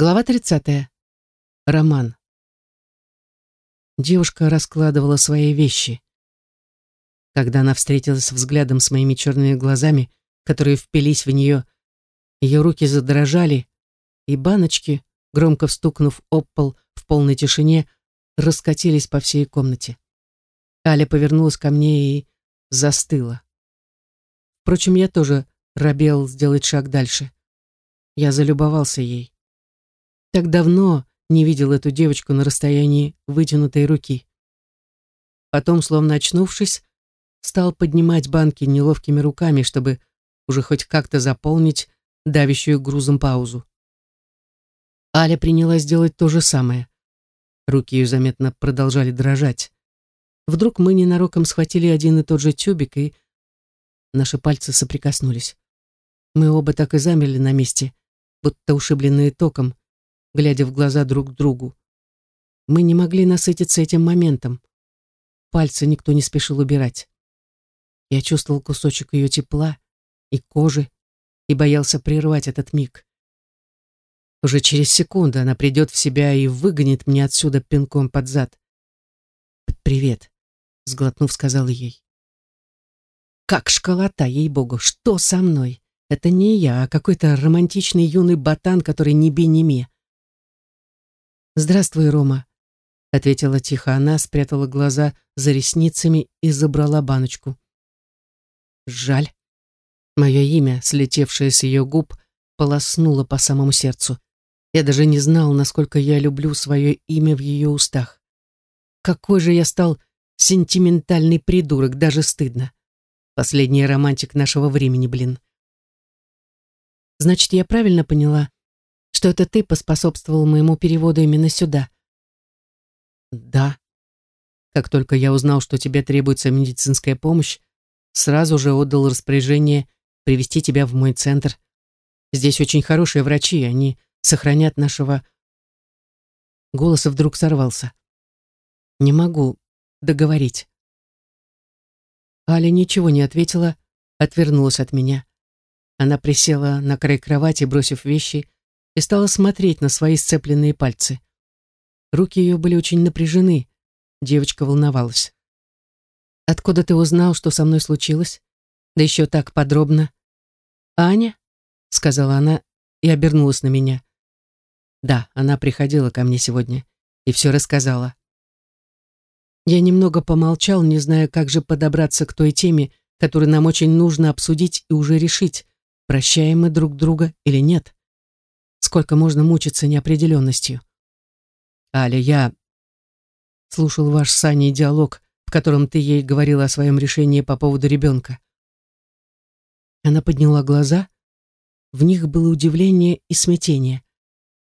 Глава 30. Роман. Девушка раскладывала свои вещи. Когда она встретилась взглядом с моими черными глазами, которые впились в нее, ее руки задрожали, и баночки, громко встукнув об пол в полной тишине, раскатились по всей комнате. Аля повернулась ко мне и застыла. Впрочем, я тоже робел сделать шаг дальше. Я залюбовался ей. Так давно не видел эту девочку на расстоянии вытянутой руки. Потом, словно очнувшись, стал поднимать банки неловкими руками, чтобы уже хоть как-то заполнить давящую грузом паузу. Аля принялась делать то же самое. Руки ее заметно продолжали дрожать. Вдруг мы ненароком схватили один и тот же тюбик, и наши пальцы соприкоснулись. Мы оба так и замерли на месте, будто ушибленные током, глядя в глаза друг другу. Мы не могли насытиться этим моментом. Пальцы никто не спешил убирать. Я чувствовал кусочек ее тепла и кожи и боялся прервать этот миг. Уже через секунду она придет в себя и выгонит меня отсюда пинком под зад. «Привет», — сглотнув, сказала ей. «Как школота, ей-богу, что со мной? Это не я, а какой-то романтичный юный ботан, который не би не ме. «Здравствуй, Рома», — ответила тихо она, спрятала глаза за ресницами и забрала баночку. «Жаль». Мое имя, слетевшее с ее губ, полоснуло по самому сердцу. Я даже не знал, насколько я люблю свое имя в ее устах. Какой же я стал сентиментальный придурок, даже стыдно. Последний романтик нашего времени, блин. Значит, я правильно поняла, что это ты поспособствовал моему переводу именно сюда. Да. Как только я узнал, что тебе требуется медицинская помощь, сразу же отдал распоряжение привести тебя в мой центр. Здесь очень хорошие врачи, они сохранят нашего... Голос вдруг сорвался. Не могу договорить. Аля ничего не ответила, отвернулась от меня. Она присела на край кровати, бросив вещи, и стала смотреть на свои сцепленные пальцы. Руки ее были очень напряжены. Девочка волновалась. «Откуда ты узнал, что со мной случилось? Да еще так подробно». «Аня?» — сказала она и обернулась на меня. Да, она приходила ко мне сегодня и все рассказала. Я немного помолчал, не зная, как же подобраться к той теме, которую нам очень нужно обсудить и уже решить, прощаем мы друг друга или нет. Сколько можно мучиться неопределенностью? Аля, я слушал ваш с Аней диалог, в котором ты ей говорила о своем решении по поводу ребенка. Она подняла глаза. В них было удивление и смятение.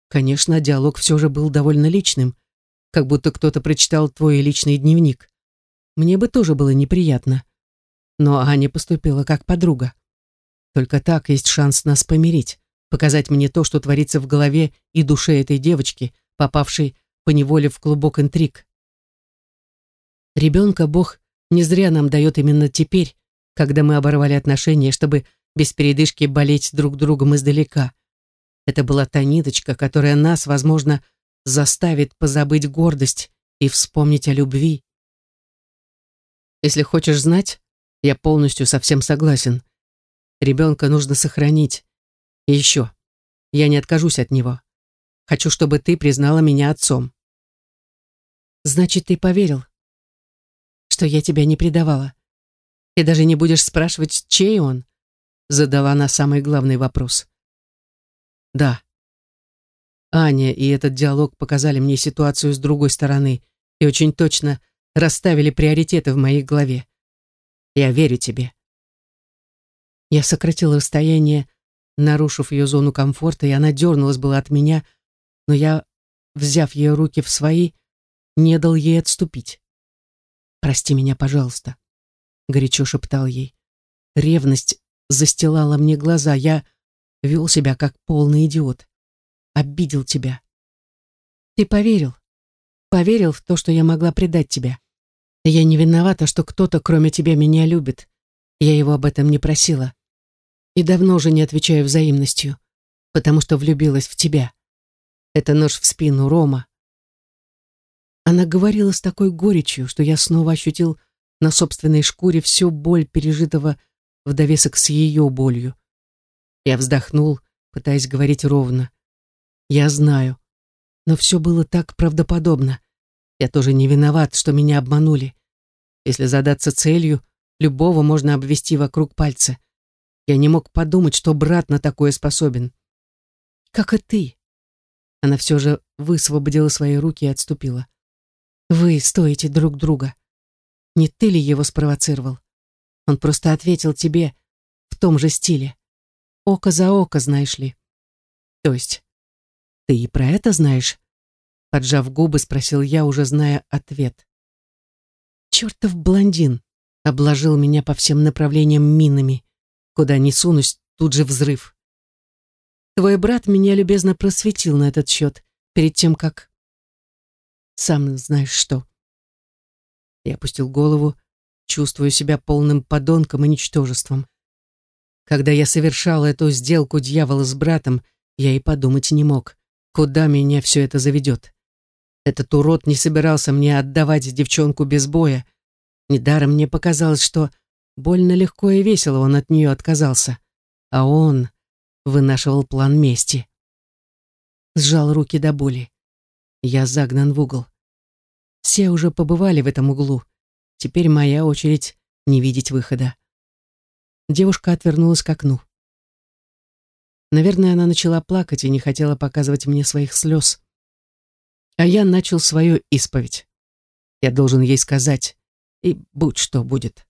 Конечно, диалог все же был довольно личным, как будто кто-то прочитал твой личный дневник. Мне бы тоже было неприятно. Но Аня поступила как подруга. Только так есть шанс нас помирить показать мне то, что творится в голове и душе этой девочки, попавшей по неволе в клубок интриг. Ребенка Бог не зря нам дает именно теперь, когда мы оборвали отношения, чтобы без передышки болеть друг другом издалека. Это была та ниточка, которая нас, возможно, заставит позабыть гордость и вспомнить о любви. Если хочешь знать, я полностью совсем согласен. Ребенка нужно сохранить, и еще, я не откажусь от него. Хочу, чтобы ты признала меня отцом. Значит, ты поверил, что я тебя не предавала. И даже не будешь спрашивать, чей он? Задала она самый главный вопрос. Да. Аня и этот диалог показали мне ситуацию с другой стороны и очень точно расставили приоритеты в моей голове. Я верю тебе. Я сократил расстояние нарушив ее зону комфорта, и она дернулась была от меня, но я, взяв ее руки в свои, не дал ей отступить. «Прости меня, пожалуйста», — горячо шептал ей. Ревность застилала мне глаза, я вел себя как полный идиот. Обидел тебя. Ты поверил. Поверил в то, что я могла предать тебя. Я не виновата, что кто-то, кроме тебя, меня любит. Я его об этом не просила и давно уже не отвечаю взаимностью, потому что влюбилась в тебя. Это нож в спину, Рома. Она говорила с такой горечью, что я снова ощутил на собственной шкуре всю боль пережитого в довесок с ее болью. Я вздохнул, пытаясь говорить ровно. Я знаю, но все было так правдоподобно. Я тоже не виноват, что меня обманули. Если задаться целью, любого можно обвести вокруг пальца. Я не мог подумать, что брат на такое способен. Как и ты. Она все же высвободила свои руки и отступила. Вы стоите друг друга. Не ты ли его спровоцировал? Он просто ответил тебе в том же стиле. Око за око, знаешь ли. То есть, ты и про это знаешь? Поджав губы, спросил я, уже зная ответ. Чертов блондин обложил меня по всем направлениям минами. Куда ни сунусь, тут же взрыв. Твой брат меня любезно просветил на этот счет перед тем, как... Сам знаешь что. Я опустил голову, чувствуя себя полным подонком и ничтожеством. Когда я совершал эту сделку дьявола с братом, я и подумать не мог, куда меня все это заведет. Этот урод не собирался мне отдавать девчонку без боя. Недаром мне показалось, что больно легко и весело он от нее отказался. А он вынашивал план мести. Сжал руки до боли. Я загнан в угол. Все уже побывали в этом углу. Теперь моя очередь не видеть выхода. Девушка отвернулась к окну. Наверное, она начала плакать и не хотела показывать мне своих слез. А я начал свою исповедь. Я должен ей сказать, и будь что будет.